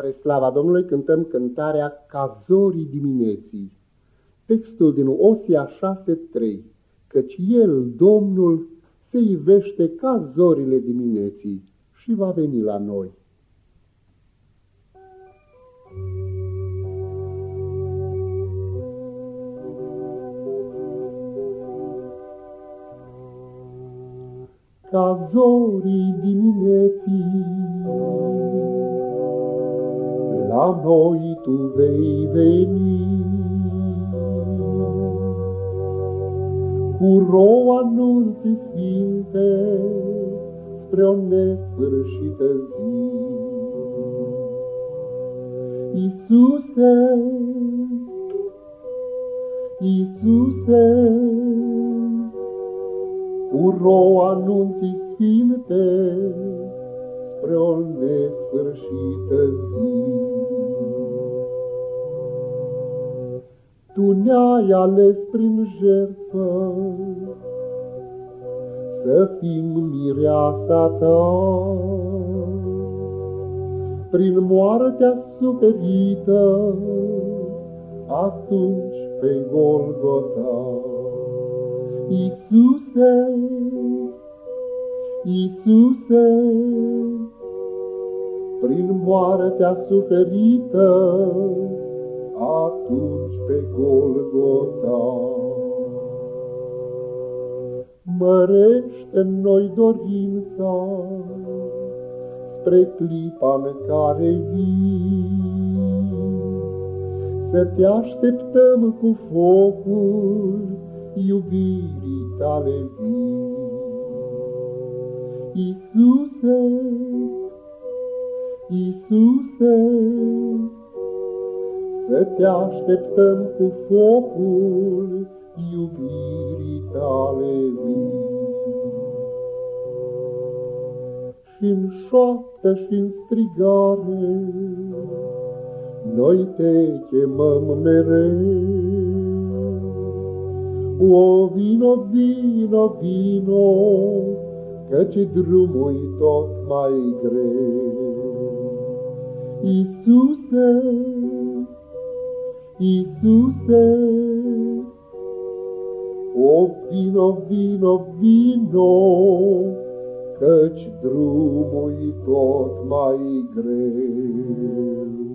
Spre slava Domnului cântăm cântarea Ca zorii dimineții. Textul din Osia 6.3 Căci El, Domnul, se ivește ca zorile dimineții și va veni la noi. Ca zorii dimineții la noi tu vei veni. Cu roa anunții sfinte spre o nesfârșită zi. Iisuse, Iisuse, cu roa anunții sfinte spre o nesfârșită zi. Tu ne-ai ales prin jertfă Să fim mireasa ta. Prin moartea suferită Atunci pe Golgota Iisuse, Iisuse, prin moartea suferită, atunci pe Golgota. Mărește noi dorința spre clipa în care vii, să te așteptăm cu focul iubirii tale vii. Iisuse, Iisuse, să te așteptăm cu focul iubirii tale vii. Și-n șoaptă și-n strigare, noi te chemăm mereu. O vino, vino, vino, căci drumul tot mai greu. Iisuse, Iisuse, o vino, vino, vino, căci drumul tot mai greu.